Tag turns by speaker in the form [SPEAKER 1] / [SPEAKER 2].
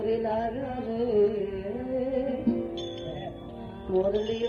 [SPEAKER 1] Murli Aram Murli